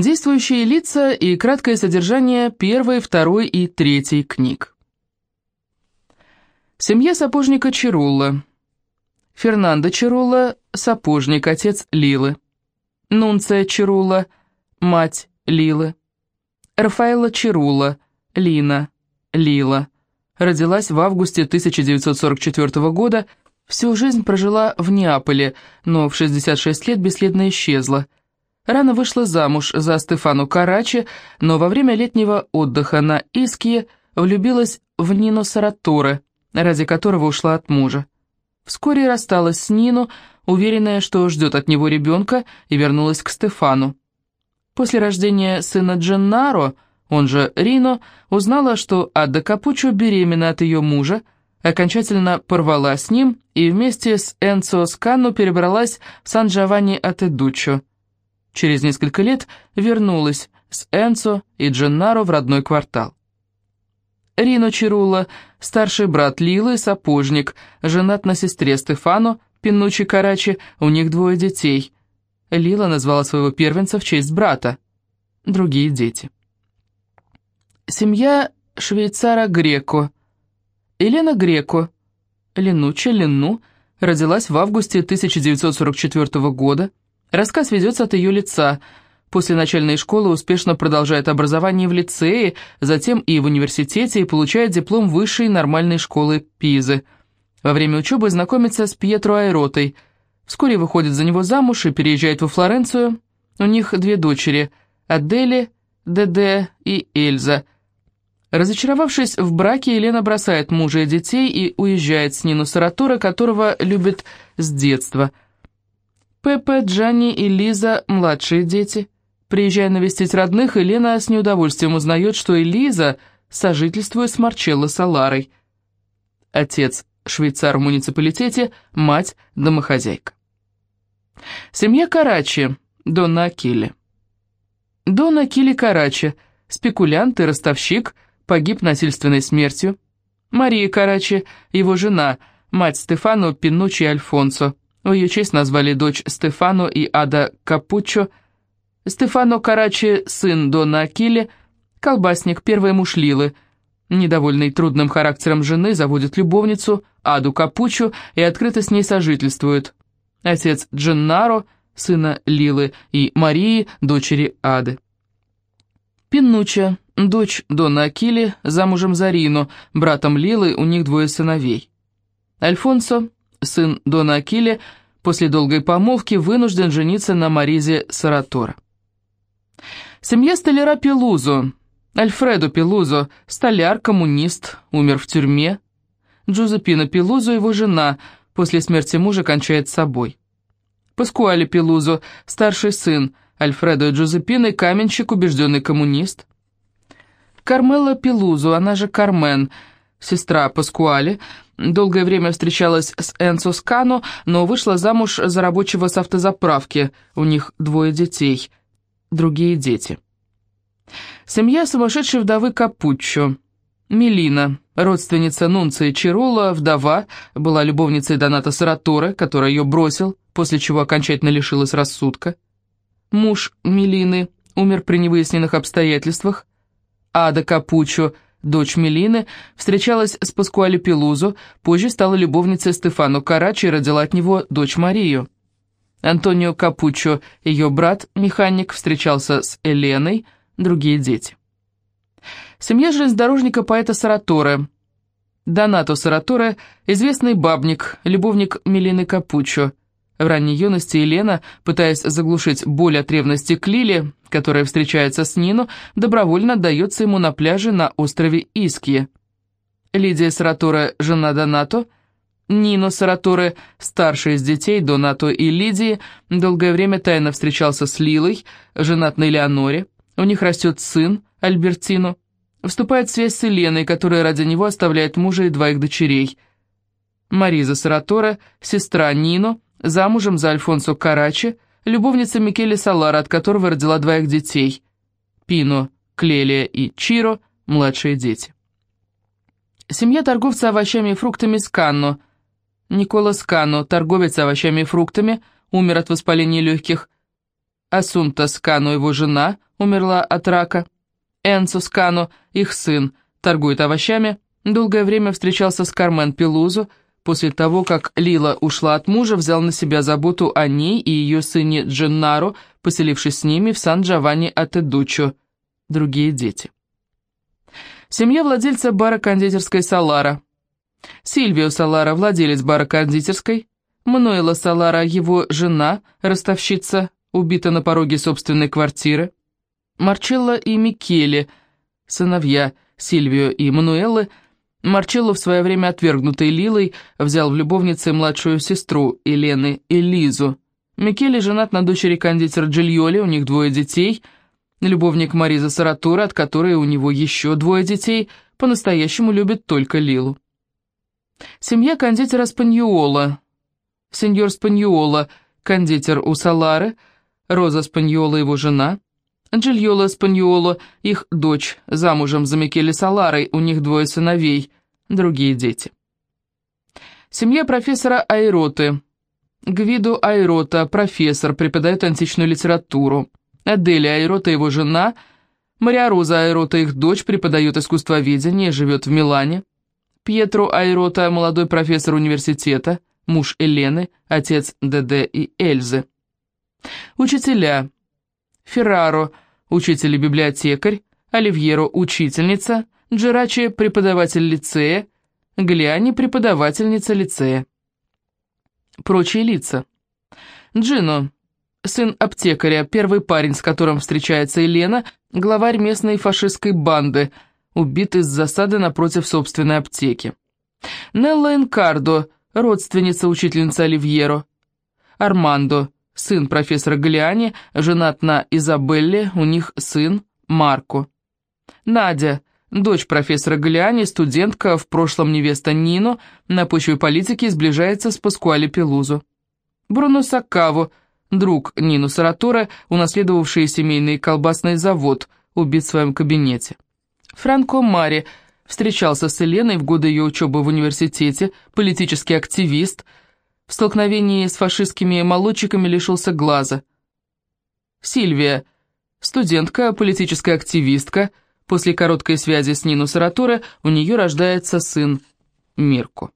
Действующие лица и краткое содержание первой, второй и третьей книг. Семья сапожника Чирулла. Фернандо Чирулла, сапожник, отец Лилы. Нунция Чирулла, мать Лилы. Рафаэла Чирулла, Лина, Лила. Родилась в августе 1944 года, всю жизнь прожила в Неаполе, но в 66 лет бесследно исчезла. Рано вышла замуж за Стефану Карачи, но во время летнего отдыха на Иские влюбилась в Нино Сараторе, ради которого ушла от мужа. Вскоре рассталась с Нино, уверенная, что ждет от него ребенка, и вернулась к Стефану. После рождения сына Дженнаро, он же Рино, узнала, что Адда Капучо беременна от ее мужа, окончательно порвала с ним и вместе с Энцо Сканну перебралась в Сан-Джованни-Атедуччо. Через несколько лет вернулась с Энцо и Дженнаро в родной квартал. Рино Чирула, старший брат Лилы, сапожник, женат на сестре Стефано, Пинучи Карачи, у них двое детей. Лила назвала своего первенца в честь брата. Другие дети. Семья швейцара Греко. Елена Греко, Ленуча Лену, родилась в августе 1944 года. Рассказ ведется от ее лица. После начальной школы успешно продолжает образование в лицее, затем и в университете, и получает диплом высшей нормальной школы Пизы. Во время учебы знакомится с Пьетро Айротой – Вскоре выходит за него замуж и переезжает во Флоренцию. У них две дочери – Адели, Деде и Эльза. Разочаровавшись в браке, Елена бросает мужа и детей и уезжает с Нину Саратора, которого любит с детства. Пепе, Джанни и Лиза – младшие дети. Приезжая навестить родных, Елена с неудовольствием узнает, что Элиза сожительствует с Марчелло Саларой. Отец – швейцар в муниципалитете, мать – домохозяйка. Семья Карачи, Донна Акили. Дон Акили Карачи, спекулянт и ростовщик, погиб насильственной смертью. Мария Карачи, его жена, мать Стефано Пинуччи Альфонсо. В ее честь назвали дочь Стефано и Ада Капуччо. Стефано Карачи, сын Дона Акили, колбасник, первый муж Лилы. Недовольный трудным характером жены, заводит любовницу, Аду Капуччо, и открыто с ней сожительствует отец Дженнаро, сына Лилы, и Марии, дочери Ады. Пиннуча, дочь Дона Акили, замужем за Рино, братом Лилы, у них двое сыновей. Альфонсо, сын Дона Акили, после долгой помолвки вынужден жениться на Маризе Саратора. Семья столяра Пелузо, Альфредо Пелузо, столяр, коммунист, умер в тюрьме. Джузеппино Пелузо, его жена – после смерти мужа кончает собой. Паскуале Пелузо, старший сын, Альфредо Джузеппино, каменщик, убежденный коммунист. Кармела Пелузо, она же Кармен, сестра Паскуале, долгое время встречалась с Энцо Скано, но вышла замуж за рабочего с автозаправки, у них двое детей, другие дети. Семья сумасшедшей вдовы Капуччо. Мелина, родственница Нунции Чирола, вдова, была любовницей Доната Сараторе, который ее бросил, после чего окончательно лишилась рассудка. Муж Мелины умер при невыясненных обстоятельствах. Ада Капучо, дочь Мелины, встречалась с Паскуале Пелузо, позже стала любовницей Стефано Карачи и родила от него дочь Марию. Антонио Капучо, ее брат, механик, встречался с Эленой, другие дети. Семья железнодорожника поэта Сараторе. Донато Сараторе – известный бабник, любовник Мелины Капучо. В ранней юности Елена, пытаясь заглушить боль от ревности к Лиле, которая встречается с Нино, добровольно отдается ему на пляже на острове Искье. Лидия Сараторе – жена Донато. Нино Сараторе, старший из детей Донато и Лидии, долгое время тайно встречался с Лилой, женат на Элеоноре. У них растет сын, Альбертино. Вступает в связь с Еленой, которая ради него оставляет мужа и двоих дочерей. Мариза Саратора, сестра Нино, замужем за Альфонсо Карачи, любовница Микеле Салара, от которого родила двоих детей. Пино, Клелия и Чиро, младшие дети. Семья торговца овощами и фруктами Сканно. Никола Сканно, торговец овощами и фруктами, умер от воспаления легких. Асунта Скану, его жена, умерла от рака. Энцо Скану, их сын, торгует овощами, долгое время встречался с Кармен Пелузу, после того, как Лила ушла от мужа, взял на себя заботу о ней и ее сыне Дженнаро, поселившись с ними в Сан-Джованни-Атедучо. Другие дети. Семья владельца бара кондитерской Салара. Сильвио Салара, владелец бара кондитерской. Мануэла Салара, его жена, ростовщица, убита на пороге собственной квартиры. Марчелло и Микеле, сыновья Сильвио и Мануэллы, Марчелло в свое время отвергнутый Лилой взял в любовнице младшую сестру Елены Элизу. Микеле женат на дочери кондитера Джильоли, у них двое детей, любовник Мариза Саратура, от которой у него еще двое детей, по-настоящему любит только Лилу. Семья кондитера Спаньола. Сеньор Спаньола, кондитер у Салары, Роза Спаньола его жена, Джильола Спаньоло, их дочь, замужем за Микеле Саларой, у них двое сыновей, другие дети. Семья профессора Айроты. Гвиду Айрота, профессор, преподает античную литературу. Аделия Айрота, его жена. Мария Роза Айрота, их дочь, преподает искусствоведение, живет в Милане. Пьетро Айрота, молодой профессор университета, муж Елены, отец ДД и Эльзы. Учителя. Ферраро, учитель и библиотекарь, Оливьеро, учительница, Джерачи, преподаватель лицея, Гляни, преподавательница лицея. Прочие лица. Джино, сын аптекаря, первый парень, с которым встречается Елена, главарь местной фашистской банды, убит из засады напротив собственной аптеки. Нелла Энкардо, родственница учительницы Оливьеро. Армандо, сын профессора Галиани, женат на Изабелле, у них сын Марко. Надя, дочь профессора Галиани, студентка, в прошлом невеста Нино, на почве политики сближается с Паскуале Пелузу. Бруно Саккаво, друг Нину Саратора, унаследовавший семейный колбасный завод, убит в своем кабинете. Франко Мари встречался с Еленой в годы ее учебы в университете, политический активист – в столкновении с фашистскими молодчиками лишился глаза. Сильвия, студентка, политическая активистка, после короткой связи с Нино Саратура у нее рождается сын Мирко.